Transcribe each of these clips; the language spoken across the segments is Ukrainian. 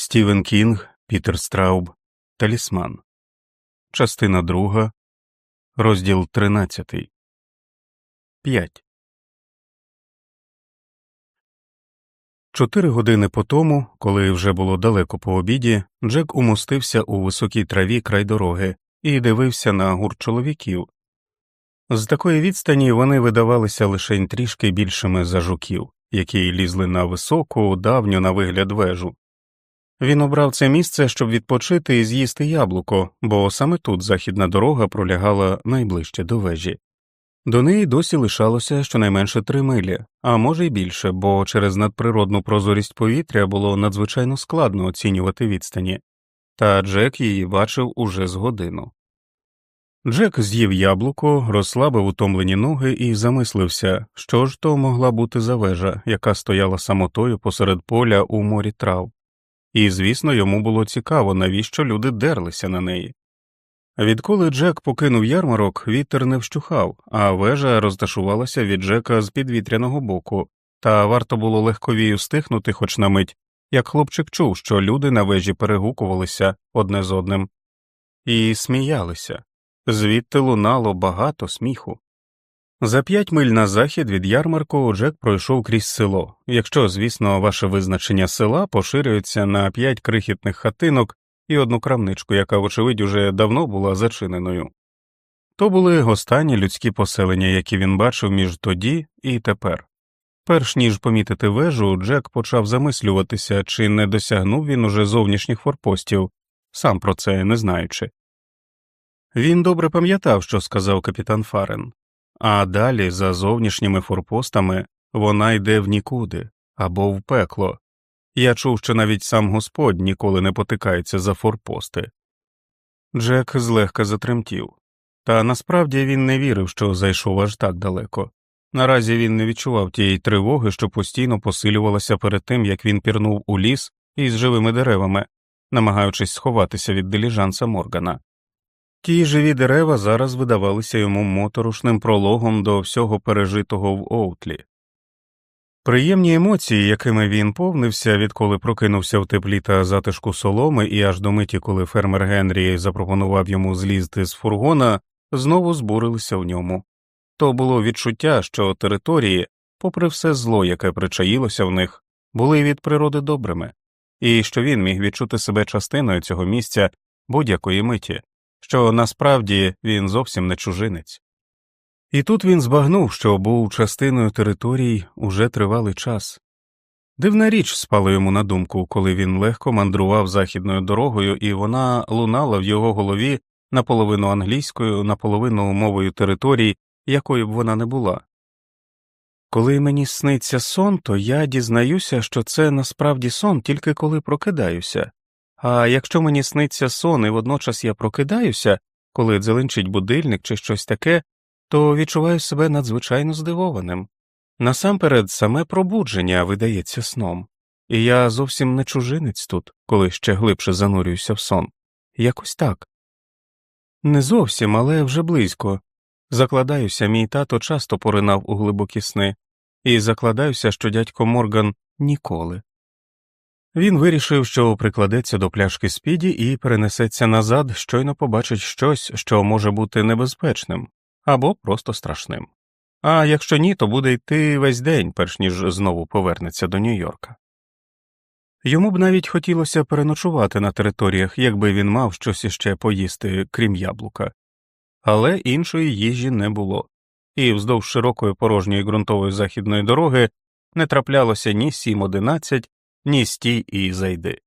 Стівен Кінг, Пітер Страуб, Талісман, Частина друга, розділ тринадцятий. П'ять. Чотири години по тому, коли вже було далеко по обіді, Джек умостився у високій траві край дороги і дивився на гурт чоловіків. З такої відстані вони видавалися лише трішки більшими за жуків, які лізли на високу, давню на вигляд вежу. Він обрав це місце, щоб відпочити і з'їсти яблуко, бо саме тут західна дорога пролягала найближче до вежі. До неї досі лишалося щонайменше три милі, а може й більше, бо через надприродну прозорість повітря було надзвичайно складно оцінювати відстані, та Джек її бачив уже з годину. Джек з'їв яблуко, розслабив утомлені ноги і замислився, що ж то могла бути за вежа, яка стояла самотою посеред поля у морі трав і, звісно, йому було цікаво, навіщо люди дерлися на неї. Відколи Джек покинув ярмарок, вітер не вщухав, а вежа розташувалася від Джека з підвітряного боку, та варто було легковію стихнути хоч на мить, як хлопчик чув, що люди на вежі перегукувалися одне з одним, і сміялися, звідти лунало багато сміху. За п'ять миль на захід від ярмарку Джек пройшов крізь село, якщо, звісно, ваше визначення села поширюється на п'ять крихітних хатинок і одну крамничку, яка, вочевидь, уже давно була зачиненою. То були останні людські поселення, які він бачив між тоді і тепер. Перш ніж помітити вежу, Джек почав замислюватися, чи не досягнув він уже зовнішніх форпостів, сам про це не знаючи. Він добре пам'ятав, що сказав капітан Фарен а далі, за зовнішніми форпостами, вона йде в нікуди або в пекло. Я чув, що навіть сам Господь ніколи не потикається за форпости. Джек злегка затремтів, та насправді він не вірив, що зайшов аж так далеко. Наразі він не відчував тієї тривоги, що постійно посилювалася перед тим, як він пірнув у ліс із живими деревами, намагаючись сховатися від диліжанса Моргана. Ті живі дерева зараз видавалися йому моторошним прологом до всього пережитого в Оутлі. Приємні емоції, якими він повнився, відколи прокинувся в теплі та затишку соломи, і аж до миті, коли фермер Генрі запропонував йому злізти з фургона, знову збурилися в ньому. То було відчуття, що території, попри все зло, яке причаїлося в них, були від природи добрими, і що він міг відчути себе частиною цього місця будь-якої миті що насправді він зовсім не чужинець. І тут він збагнув, що був частиною територій уже тривалий час. Дивна річ спала йому на думку, коли він легко мандрував західною дорогою, і вона лунала в його голові наполовину англійською, наполовину мовою територій, якою б вона не була. Коли мені сниться сон, то я дізнаюся, що це насправді сон тільки коли прокидаюся, а якщо мені сниться сон, і водночас я прокидаюся, коли дзеленчить будильник чи щось таке, то відчуваю себе надзвичайно здивованим. Насамперед, саме пробудження видається сном, і я зовсім не чужинець тут, коли ще глибше занурююся в сон. Якось так. Не зовсім, але вже близько. Закладаюся, мій тато часто поринав у глибокі сни, і закладаюся, що дядько Морган ніколи. Він вирішив, що прикладеться до пляшки спіді і перенесеться назад, щойно побачить щось, що може бути небезпечним або просто страшним. А якщо ні, то буде йти весь день, перш ніж знову повернеться до Нью-Йорка. Йому б навіть хотілося переночувати на територіях, якби він мав щось іще поїсти, крім яблука, але іншої їжі не було, і вздовж широкої порожньої ґрунтової західної дороги не траплялося ні сім одинадцять ні стій і зайди.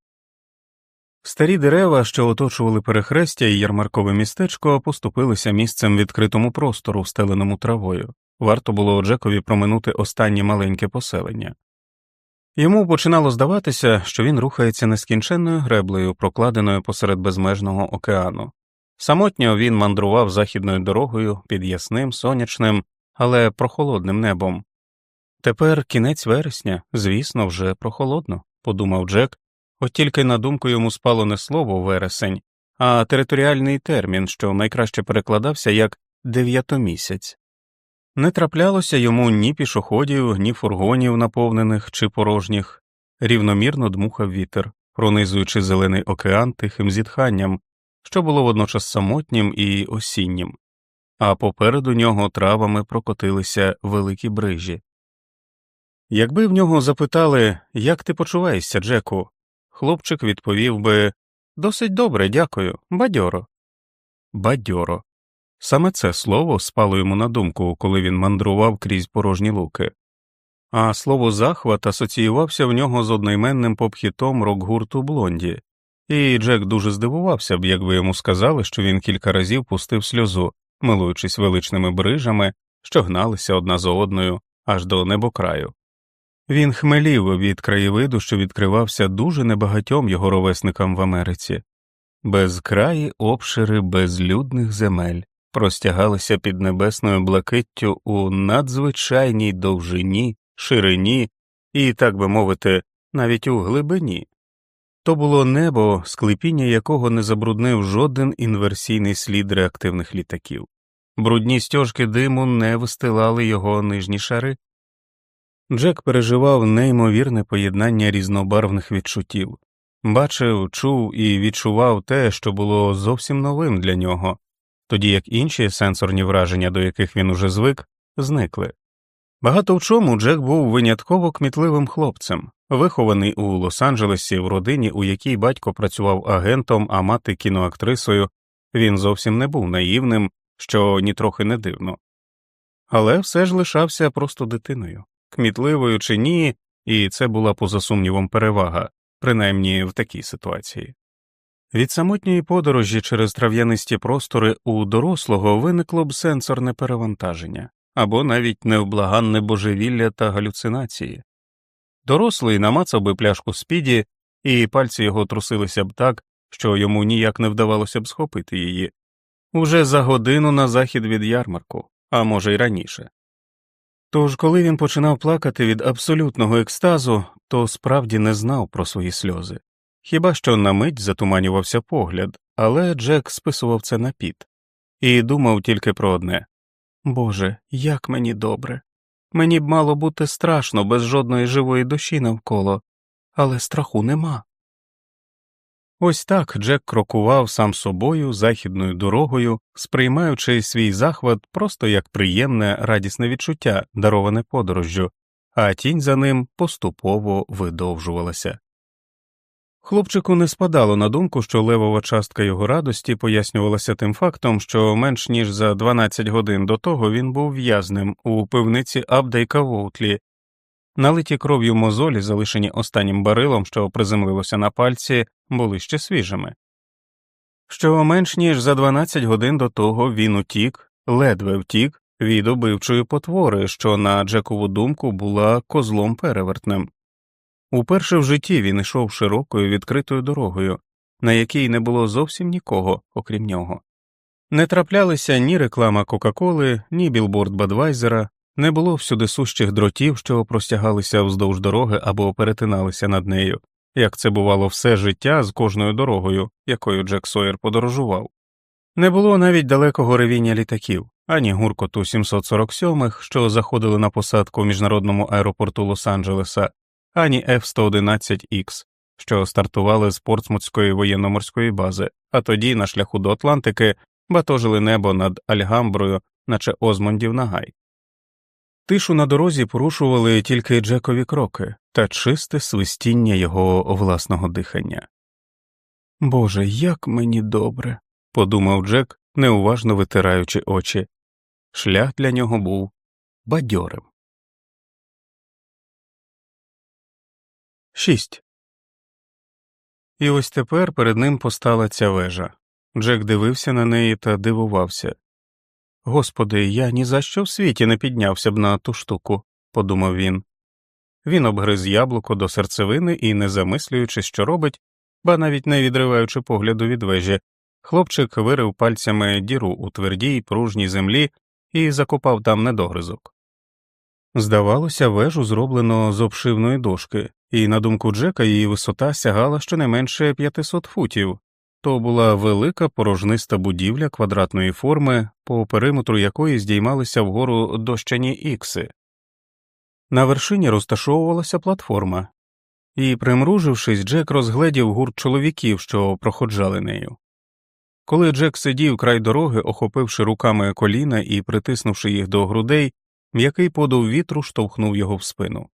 Старі дерева, що оточували перехрестя і ярмаркове містечко, поступилися місцем відкритому простору, встеленому травою. Варто було Джекові проминути останнє маленьке поселення. Йому починало здаватися, що він рухається нескінченною греблею, прокладеною посеред безмежного океану. Самотньо він мандрував західною дорогою під ясним, сонячним, але прохолодним небом, Тепер кінець вересня, звісно, вже прохолодно, подумав Джек, от тільки на думку йому спало не слово вересень, а територіальний термін, що найкраще перекладався як дев'ятомісяць. Не траплялося йому ні пішоходів, ні фургонів, наповнених чи порожніх, рівномірно дмухав вітер, пронизуючи зелений океан тихим зітханням, що було водночас самотнім і осіннім, а попереду нього травами прокотилися великі брижі. Якби в нього запитали, як ти почуваєшся, Джеку, хлопчик відповів би досить добре, дякую, бадьоро. Бадьоро. Саме це слово спало йому на думку, коли він мандрував крізь порожні луки, а слово захват асоціювався в нього з одноіменним попхітом рок-гурту Блонді, і Джек дуже здивувався б, якби йому сказали, що він кілька разів пустив сльозу, милуючись величними брижами, що гналися одна за одною аж до небокраю. Він хмелів від краєвиду, що відкривався дуже небагатьом його ровесникам в Америці, безкраї обшири безлюдних земель простягалися під небесною блакиттю у надзвичайній довжині, ширині і, так би мовити, навіть у глибині. То було небо, склепіння якого не забруднив жоден інверсійний слід реактивних літаків, брудні стяжки диму не вистилали його нижні шари. Джек переживав неймовірне поєднання різнобарвних відчуттів, бачив, чув і відчував те, що було зовсім новим для нього, тоді як інші сенсорні враження, до яких він уже звик, зникли. Багато в чому Джек був винятково кмітливим хлопцем, вихований у Лос-Анджелесі в родині, у якій батько працював агентом, а мати кіноактрисою, він зовсім не був наївним, що нітрохи не дивно. Але все ж лишався просто дитиною, кмітливою чи ні, і це була поза сумнівом перевага, принаймні в такій ситуації. Від самотньої подорожі через трав'янисті простори у дорослого виникло б сенсорне перевантаження або навіть невблаганне божевілля та галюцинації. Дорослий намацав би пляшку спіді, і пальці його трусилися б так, що йому ніяк не вдавалося б схопити її уже за годину на захід від ярмарку, а може й раніше. Тож, коли він починав плакати від абсолютного екстазу, то справді не знав про свої сльози. Хіба що на мить затуманювався погляд, але Джек списував це на піт і думав тільки про одне Боже, як мені добре. Мені б мало бути страшно без жодної живої душі навколо, але страху нема. Ось так Джек крокував сам собою західною дорогою, сприймаючи свій захват просто як приємне радісне відчуття, дароване подорожжю, а тінь за ним поступово видовжувалася. Хлопчику не спадало на думку, що левова частка його радості пояснювалася тим фактом, що менш ніж за 12 годин до того він був в'язнем у пивниці Абдейка Воутлі, налиті кров'ю мозолі, залишені останнім барилом, що приземлилося на пальці, були ще свіжими. Що менш ніж за 12 годин до того він утік, ледве втік від убивчої потвори, що на Джекову думку була козлом перевертнем. Уперше в житті він йшов широкою відкритою дорогою, на якій не було зовсім нікого, окрім нього. Не траплялися ні реклама Кока-Коли, ні білборд Бадвайзера, не було всюди сущих дротів, що простягалися вздовж дороги або перетиналися над нею, як це бувало все життя з кожною дорогою, якою Джек Сойер подорожував. Не було навіть далекого ревіння літаків, ані гуркоту 747-х, що заходили на посадку в міжнародному аеропорту Лос-Анджелеса, ані F-111X, що стартували з Портсмутської воєнно-морської бази, а тоді на шляху до Атлантики батожили небо над Альгамброю, наче Озмондів на гай. Тишу на дорозі порушували тільки Джекові кроки та чисте свистіння його власного дихання. Боже, як мені добре, подумав Джек, неуважно витираючи очі. Шлях для нього був бадьорим. 6. І ось тепер перед ним постала ця вежа. Джек дивився на неї та дивувався. Господи, я ні за що в світі не піднявся б на ту штуку, подумав він. Він обгриз яблуко до серцевини і, не замислюючи, що робить, ба навіть не відриваючи погляду від вежі, хлопчик вирив пальцями діру у твердій пружній землі і закопав там недогризок. Здавалося, вежу зроблено з обшивної дошки, і, на думку Джека, її висота сягала щонайменше 500 футів. То була велика порожниста будівля квадратної форми, по периметру якої здіймалися вгору дощані ікси. На вершині розташовувалася платформа, і, примружившись, Джек розгледів гурт чоловіків, що проходжали нею. Коли Джек сидів край дороги, охопивши руками коліна і притиснувши їх до грудей, м'який подув вітру штовхнув його в спину.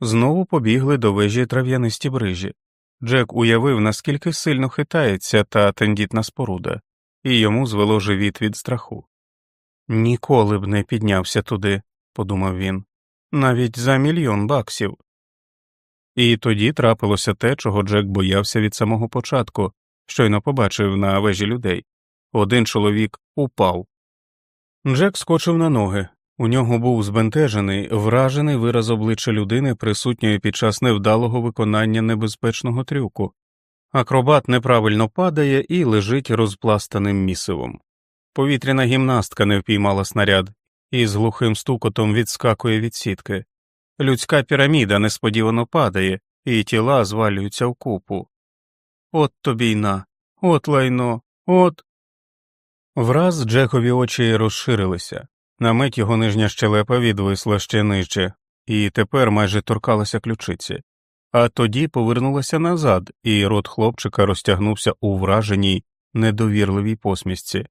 Знову побігли до вежі трав'янисті брижі. Джек уявив, наскільки сильно хитається та тендітна споруда, і йому звело живіт від страху. Ніколи б не піднявся туди, подумав він, навіть за мільйон баксів. І тоді трапилося те, чого Джек боявся від самого початку, щойно побачив на вежі людей. Один чоловік упав. Джек скочив на ноги. У нього був збентежений, вражений вираз обличчя людини, присутньої під час невдалого виконання небезпечного трюку. Акробат неправильно падає і лежить розпластаним місивом. Повітряна гімнастка не впіймала снаряд і з глухим стукотом відскакує від сітки. Людська піраміда несподівано падає, і тіла звалюються в купу. От тобі й на, от лайно, от. Враз Джекові очі розширилися. На мить його нижня щелепа відвисла ще нижче, і тепер майже торкалася ключиці, а тоді повернулася назад, і рот хлопчика розтягнувся у враженій, недовірливій посмішці.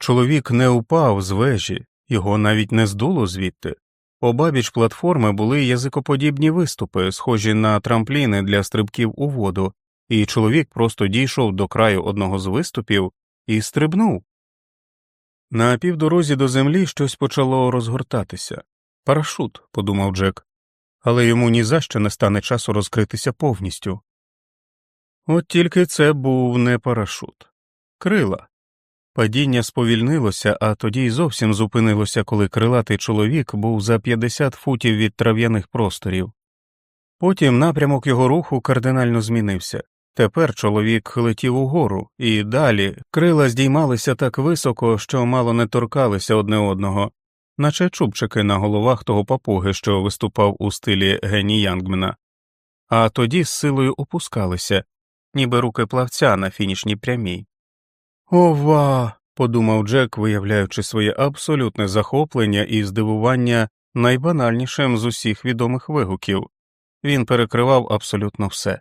Чоловік не упав з вежі, його навіть не здуло звідти. Обабіч платформи були язикоподібні виступи, схожі на трампліни для стрибків у воду, і чоловік просто дійшов до краю одного з виступів і стрибнув. На півдорозі до землі щось почало розгортатися. Парашут, подумав Джек, але йому ні за що не стане часу розкритися повністю. От тільки це був не парашут, крила. Падіння сповільнилося, а тоді й зовсім зупинилося, коли крилатий чоловік був за 50 футів від трав'яних просторів. Потім напрямок його руху кардинально змінився. Тепер чоловік летів угору, і далі крила здіймалися так високо, що мало не торкалися одне одного, наче чубчики на головах того папуги, що виступав у стилі Гені Янгмена, а тоді з силою опускалися, ніби руки плавця на фінішній прямій. Ова. подумав Джек, виявляючи своє абсолютне захоплення і здивування найбанальнішим з усіх відомих вигуків. Він перекривав абсолютно все,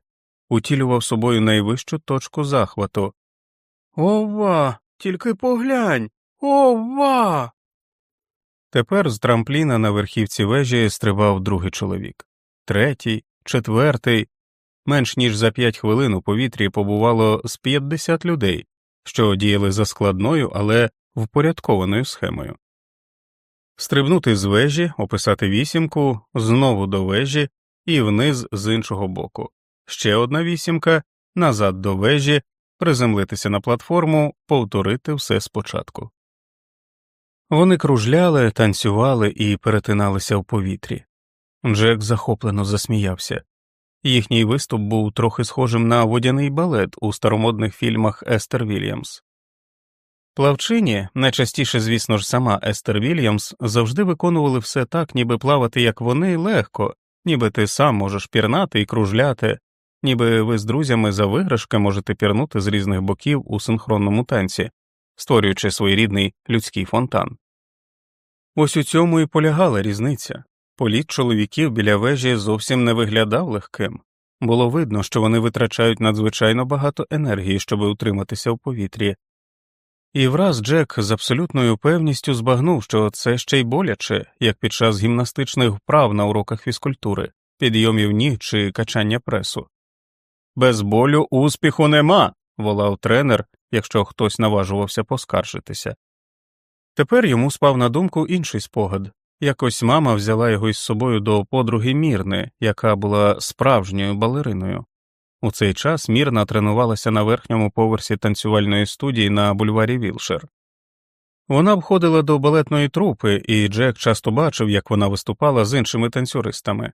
утілював собою найвищу точку захвату. Ова, тільки поглянь. Ова. Тепер з трампліна на верхівці вежі стрибав другий чоловік, третій, четвертий. Менш ніж за п'ять хвилин у повітрі побувало з п'ятдесят людей, що діяли за складною, але впорядкованою схемою. Стрибнути з вежі, описати вісімку, знову до вежі і вниз з іншого боку, ще одна вісімка, назад до вежі, приземлитися на платформу, повторити все спочатку. Вони кружляли, танцювали і перетиналися в повітрі. Джек захоплено засміявся. Їхній виступ був трохи схожим на водяний балет у старомодних фільмах Естер Вільямс. Плавчині, найчастіше, звісно ж, сама Естер Вільямс, завжди виконували все так, ніби плавати, як вони, легко, ніби ти сам можеш пірнати і кружляти, ніби ви з друзями за виграшки можете пірнути з різних боків у синхронному танці, створюючи своєрідний людський фонтан. Ось у цьому і полягала різниця. Політ чоловіків біля вежі зовсім не виглядав легким, було видно, що вони витрачають надзвичайно багато енергії, щоб утриматися в повітрі, і враз Джек з абсолютною певністю збагнув, що це ще й боляче, як під час гімнастичних вправ на уроках фізкультури, підйомів ніг чи качання пресу. Без болю успіху нема. волав тренер, якщо хтось наважувався поскаржитися. Тепер йому спав на думку інший спогад якось мама взяла його із собою до подруги Мірни, яка була справжньою балериною. У цей час Мірна тренувалася на верхньому поверсі танцювальної студії на бульварі Вілшер. Вона входила до балетної трупи, і Джек часто бачив, як вона виступала з іншими танцюристами.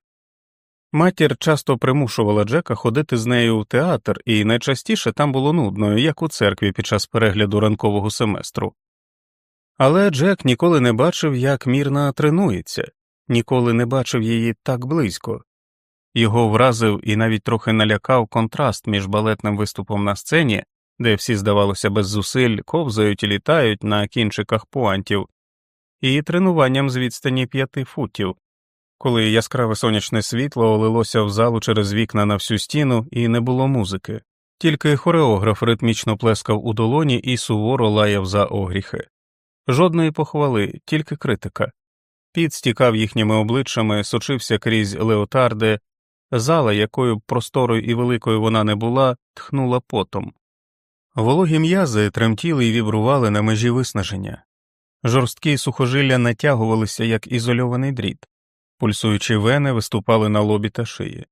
Матір часто примушувала Джека ходити з нею в театр, і найчастіше там було нудно, як у церкві під час перегляду ранкового семестру. Але Джек ніколи не бачив, як мірна тренується, ніколи не бачив її так близько. Його вразив і навіть трохи налякав контраст між балетним виступом на сцені, де всі, здавалося, без зусиль ковзають і літають на кінчиках пуантів, і тренуванням з відстані п'яти футів, коли яскраве сонячне світло олилося в залу через вікна на всю стіну і не було музики, тільки хореограф ритмічно плескав у долоні і суворо лаяв за огріхи. Жодної похвали, тільки критика. Піт стікав їхніми обличчями, сочився крізь леотарди, зала, якою просторою і великою вона не була, тхнула потом. Вологі м'язи тремтіли і вібрували на межі виснаження, жорсткі сухожилля натягувалися, як ізольований дріт, пульсуючі вени виступали на лобі та шиї.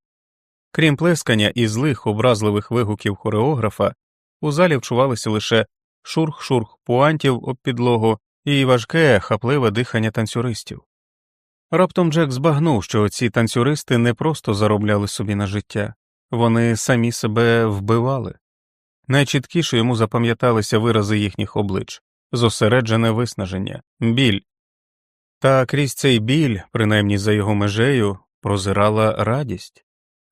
Крім плескання і злих образливих вигуків хореографа, у залі вчувалися лише шурх-шурх пуантів об підлогу і важке, хапливе дихання танцюристів. Раптом Джек збагнув, що ці танцюристи не просто заробляли собі на життя, вони самі себе вбивали. Найчіткіше йому запам'яталися вирази їхніх облич зосереджене виснаження, біль. Та крізь цей біль, принаймні за його межею, прозирала радість.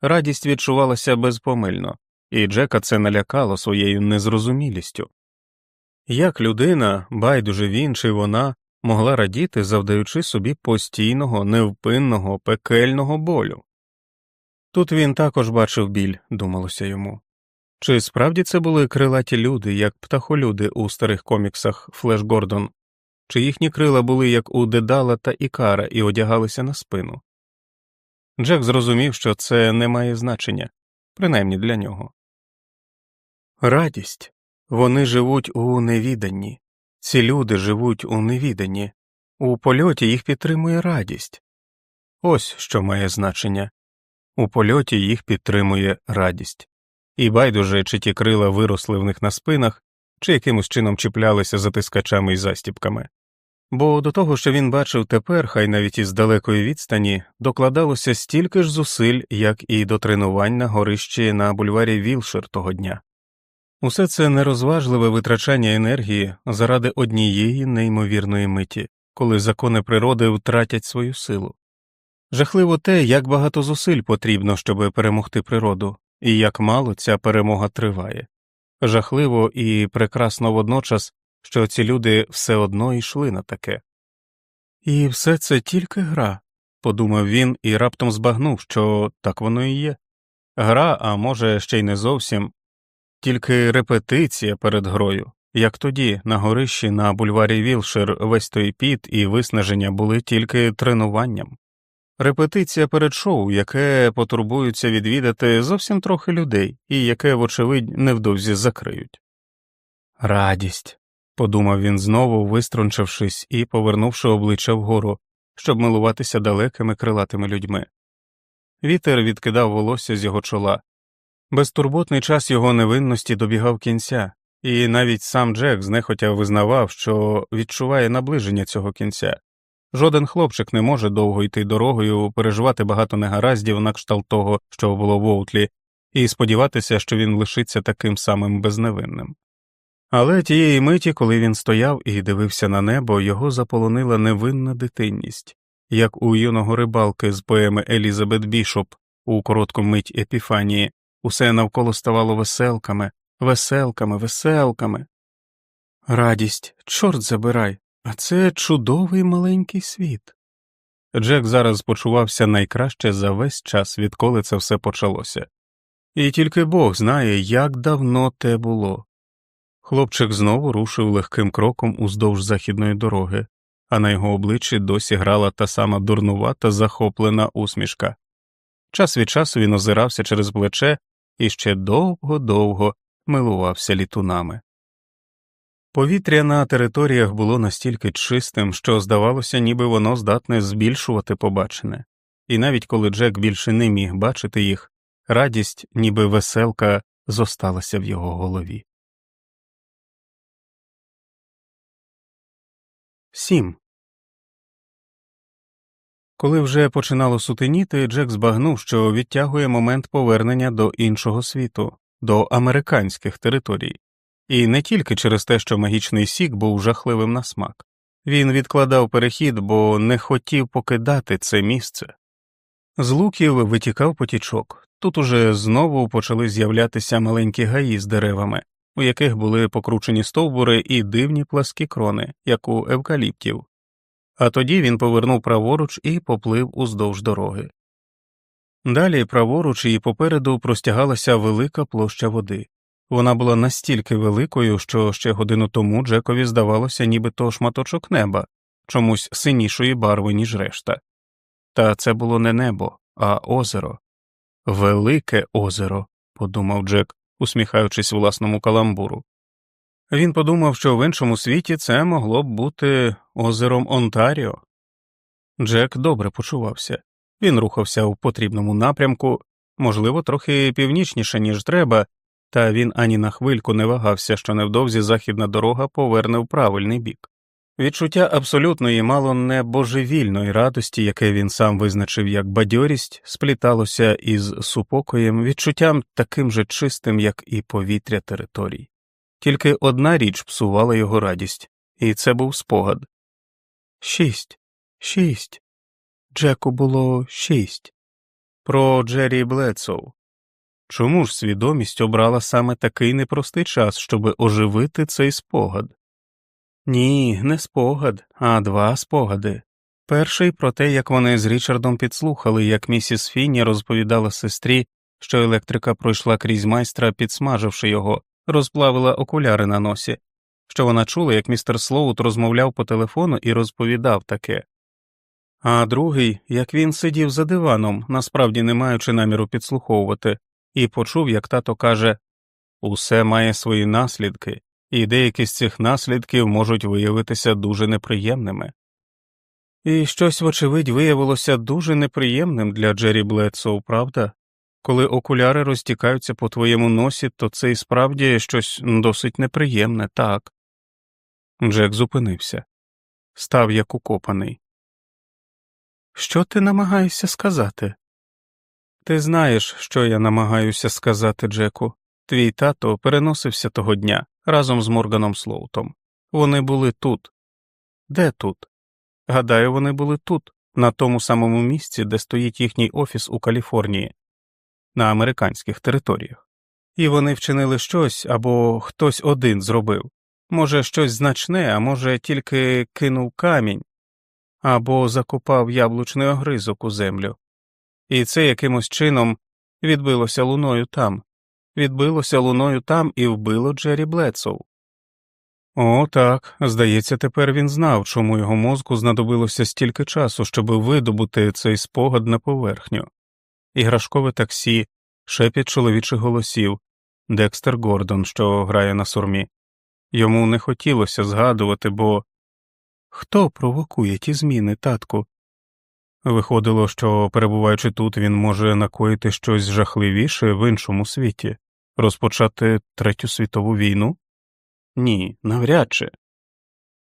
Радість відчувалася безпомильно, і Джека це налякало своєю незрозумілістю. Як людина, байдуже він чи вона, могла радіти, завдаючи собі постійного, невпинного, пекельного болю? Тут він також бачив біль, думалося йому. Чи справді це були крилаті люди, як птахолюди у старих коміксах Флеш Гордон, чи їхні крила були як у Дедала та Ікара і одягалися на спину? Джек зрозумів, що це не має значення, принаймні для нього. Радість вони живуть у невіданні, ці люди живуть у невіданні, у польоті їх підтримує радість. Ось що має значення у польоті їх підтримує радість, і байдуже, чи ті крила виросли в них на спинах, чи якимось чином чіплялися затискачами і застіпками. Бо до того, що він бачив тепер, хай навіть із далекої відстані, докладалося стільки ж зусиль, як і до тренувань на горищі на бульварі Вілшир того дня. Усе це нерозважливе витрачання енергії заради однієї неймовірної миті, коли закони природи втратять свою силу. Жахливо те, як багато зусиль потрібно, щоб перемогти природу, і як мало ця перемога триває. Жахливо і прекрасно водночас, що ці люди все одно йшли на таке. І все це тільки гра, подумав він і раптом збагнув, що так воно і є. Гра, а може, ще й не зовсім, тільки репетиція перед грою, як тоді, на горищі на бульварі Вілшир весь той піт і виснаження були тільки тренуванням. Репетиція перед шоу, яке потурбуються відвідати зовсім трохи людей і яке, вочевидь, невдовзі закриють. Радість, подумав він знову, виструнчившись і повернувши обличчя вгору, щоб милуватися далекими крилатими людьми. Вітер відкидав волосся з його чола, Безтурботний час його невинності добігав кінця, і навіть сам Джек знехотя визнавав, що відчуває наближення цього кінця. Жоден хлопчик не може довго йти дорогою, переживати багато негараздів на кшталт того, що було в Оутлі, і сподіватися, що він лишиться таким самим безневинним. Але тієї миті, коли він стояв і дивився на небо, його заполонила невинна дитинність, як у юного рибалки з поеми Елізабет Бішоп у коротку мить Епіфанії, Усе навколо ставало веселками, веселками, веселками. Радість, чорт забирай, а це чудовий маленький світ. Джек зараз почувався найкраще за весь час, відколи це все почалося, і тільки Бог знає, як давно те було. Хлопчик знову рушив легким кроком уздовж західної дороги, а на його обличчі досі грала та сама дурнувата захоплена усмішка. Час від часу він озирався через плече і ще довго-довго милувався літунами. Повітря на територіях було настільки чистим, що здавалося, ніби воно здатне збільшувати побачене, і навіть коли Джек більше не міг бачити їх, радість, ніби веселка, зосталася в його голові. Сім. Коли вже починало сутеніти, Джек збагнув, що відтягує момент повернення до іншого світу, до американських територій, і не тільки через те, що магічний сік був жахливим на смак. Він відкладав перехід, бо не хотів покидати це місце. З луків витікав потічок. Тут уже знову почали з'являтися маленькі гаї з деревами, у яких були покручені стовбури і дивні пласкі крони, як у евкаліптів. а тоді він повернув праворуч і поплив уздовж дороги. Далі праворуч і попереду простягалася велика площа води. Вона була настільки великою, що ще годину тому Джекові здавалося, ніби то шматочок неба, чомусь синішої барви, ніж решта. Та це було не небо, а озеро. Велике озеро, подумав Джек, усміхаючись власному каламбуру. Він подумав, що в іншому світі це могло б бути озером Онтаріо. Джек добре почувався. Він рухався в потрібному напрямку, можливо, трохи північніше, ніж треба, та він ані на хвильку не вагався, що невдовзі західна дорога поверне в правильний бік. Відчуття абсолютної, мало не божевільної радості, яке він сам визначив як бадьорість, спліталося із супокоєм, відчуттям таким же чистим, як і повітря територій. Тільки одна річ псувала його радість, і це був спогад. Шість, шість. Джеку було шість. Про Джері Блецоу. Чому ж свідомість обрала саме такий непростий час, щоб оживити цей спогад? Ні, не спогад, а два спогади. Перший про те, як вони з Річардом підслухали, як місіс Фіні розповідала сестрі, що електрика пройшла крізь майстра, підсмаживши його, розплавила окуляри на носі, що вона чула, як містер Слоут розмовляв по телефону і розповідав таке. А другий, як він сидів за диваном, насправді не маючи наміру підслуховувати, і почув, як тато каже Усе має свої наслідки, і деякі з цих наслідків можуть виявитися дуже неприємними. І щось, вочевидь, виявилося дуже неприємним для Джері Бледсоу, правда? Коли окуляри розтікаються по твоєму носі, то це і справді щось досить неприємне, так. Джек зупинився, став як укопаний. Що ти намагаєшся сказати? Ти знаєш, що я намагаюся сказати, Джеку. Твій тато переносився того дня разом з Морганом Слоутом. Вони були тут. Де тут? Гадаю, вони були тут, на тому самому місці, де стоїть їхній офіс у Каліфорнії, на американських територіях. І вони вчинили щось або хтось один зробив. Може, щось значне, а може, тільки кинув камінь або закопав яблучний огризок у землю. І це якимось чином відбилося луною там, відбилося луною там і вбило Джері Блецоу. О, так, здається, тепер він знав, чому його мозку знадобилося стільки часу, щоб видобути цей спогад на поверхню. Іграшкове таксі, шепіт чоловічих голосів, Декстер Гордон, що грає на сурмі. Йому не хотілося згадувати, бо хто провокує ті зміни, татку? Виходило, що, перебуваючи тут, він може накоїти щось жахливіше в іншому світі, розпочати Третю світову війну? Ні, навряд чи.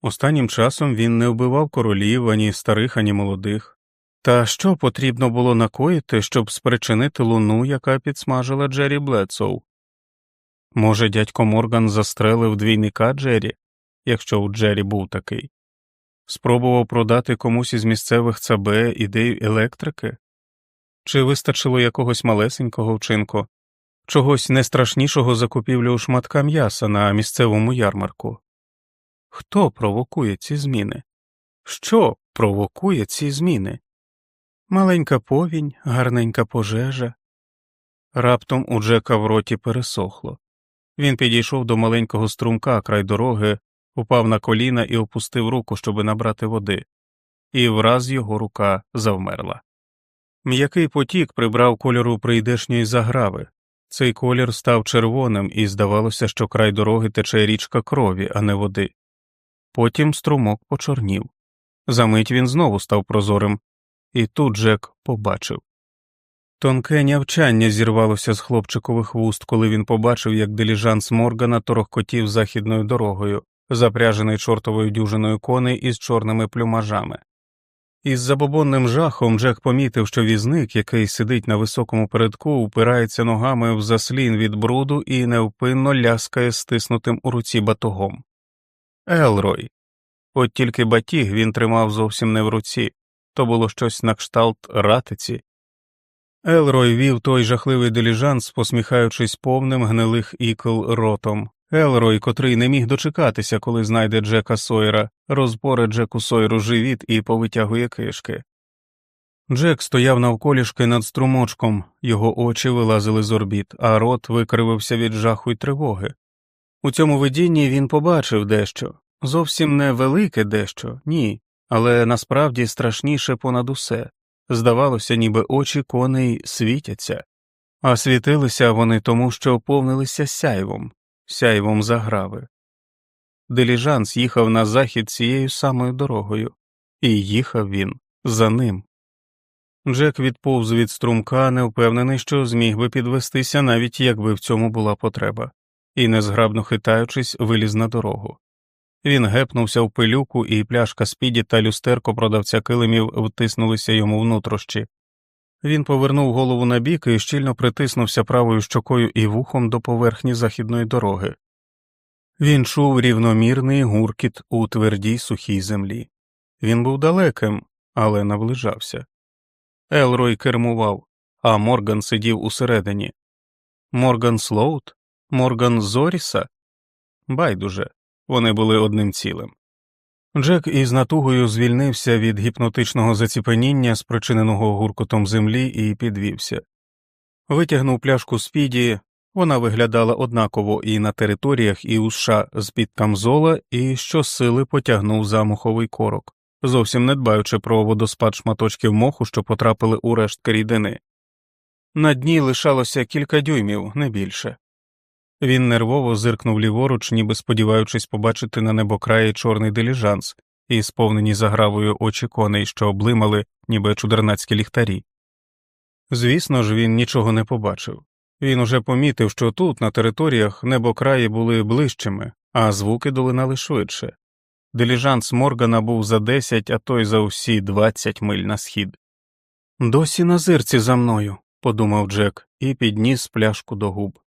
Останнім часом він не вбивав королів ані старих, ані молодих. Та що потрібно було накоїти, щоб спричинити луну, яка підсмажила Джері Блецоу? Може, дядько Морган застрелив двійника Джері, якщо у Джері був такий, спробував продати комусь із місцевих ЦБ ідею електрики? Чи вистачило якогось малесенького вчинку, чогось нестрашнішого за купівлю шматка м'яса на місцевому ярмарку? Хто провокує ці зміни? Що провокує ці зміни? Маленька повінь, гарненька пожежа. Раптом у Джека в роті пересохло. Він підійшов до маленького струмка край дороги, упав на коліна і опустив руку, щоб набрати води, і враз його рука завмерла. М'який потік прибрав кольору прийдешньої заграви. Цей колір став червоним, і здавалося, що край дороги тече річка крові, а не води. Потім струмок почорнів. Замить він знову став прозорим, і тут Джек побачив. Тонке нявчання зірвалося з хлопчикових вуст, коли він побачив, як диліжанс Моргана торохкотів західною дорогою, запряжений чортовою дюжиною коней із чорними плюмажами. Із забобонним жахом Джек помітив, що візник, який сидить на високому передку, упирається ногами в заслін від бруду і невпинно ляскає стиснутим у руці батогом. Елрой. От тільки батіг він тримав зовсім не в руці, то було щось на кшталт ратиці. Елрой вів той жахливий диліжанс, посміхаючись повним гнилих ікл ротом, Елрой, котрий не міг дочекатися, коли знайде Джека Сойера, розпоре Джеку Сойеру живіт і повитягує кишки. Джек стояв навколішки над струмочком, його очі вилазили з орбіт, а рот викривився від жаху й тривоги. У цьому видінні він побачив дещо зовсім не велике дещо, ні, але насправді страшніше понад усе здавалося, ніби очі коней світяться, а світилися вони тому, що повнилися сяйвом, сяйвом заграви. Диліжанс їхав на захід цією самою дорогою, і їхав він за ним. Джек відповз від струмка, не впевнений, що зміг би підвестися, навіть якби в цьому була потреба, і, незграбно хитаючись, виліз на дорогу. Він гепнувся в пилюку, і пляшка спіді та люстерко продавця килимів втиснулися йому внутрощі. Він повернув голову на бік і щільно притиснувся правою щокою і вухом до поверхні західної дороги. Він чув рівномірний гуркіт у твердій сухій землі. Він був далеким, але наближався. Елрой кермував, а Морган сидів усередині. Морган Слоут? Морган Зоріса? Байдуже, вони були одним цілим. Джек із натугою звільнився від гіпнотичного заціпеніння, спричиненого гуркотом землі, і підвівся. Витягнув пляшку спіді, вона виглядала однаково і на територіях, і у США з під камзола, і щосили потягнув за моховий корок зовсім не дбаючи про водоспад шматочків моху, що потрапили у рештки рідини. На дні лишалося кілька дюймів, не більше. Він нервово зиркнув ліворуч, ніби сподіваючись побачити на небокраї чорний диліжанс і сповнені загравою очі коней, що облимали, ніби чудернацькі ліхтарі. Звісно ж, він нічого не побачив. Він уже помітив, що тут, на територіях, небокраї були ближчими, а звуки долинали швидше. Диліжанс Моргана був за десять, а то й за усі двадцять миль на схід. Досі на зирці за мною, подумав Джек і підніс пляшку до губ.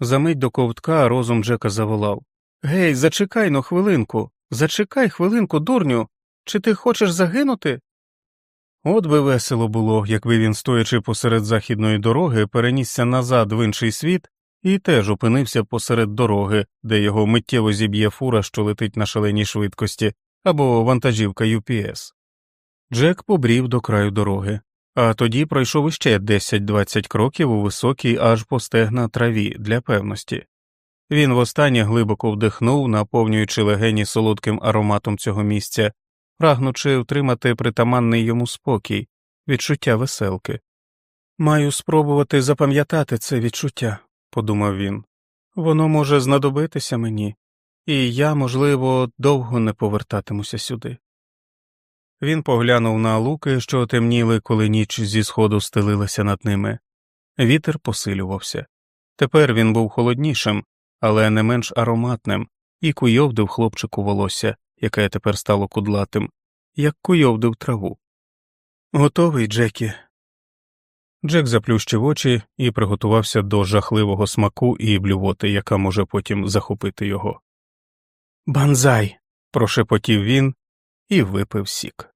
Замить до ковтка розум Джека заволав Гей, зачекай но хвилинку, зачекай хвилинку, дурню. Чи ти хочеш загинути? От би весело було, якби він, стоячи посеред західної дороги, перенісся назад в інший світ і теж опинився посеред дороги, де його миттєво зіб'є фура, що летить на шаленій швидкості, або вантажівка UPS. Джек побрів до краю дороги, а тоді пройшов іще 10-20 кроків у високій аж по стегна траві для певності. Він востаннє глибоко вдихнув, наповнюючи легені солодким ароматом цього місця, прагнучи втримати притаманний йому спокій, відчуття веселки. Маю спробувати запам'ятати це відчуття подумав він, воно може знадобитися мені, і я, можливо, довго не повертатимуся сюди. Він поглянув на луки, що темніли, коли ніч зі сходу стелилася над ними. Вітер посилювався. Тепер він був холоднішим, але не менш ароматним, і куйовдив хлопчику волосся, яке тепер стало кудлатим, як куйовдив траву. Готовий, Джекі, Джек заплющив очі і приготувався до жахливого смаку і блювоти, яка може потім захопити його. Банзай. прошепотів він і випив сік.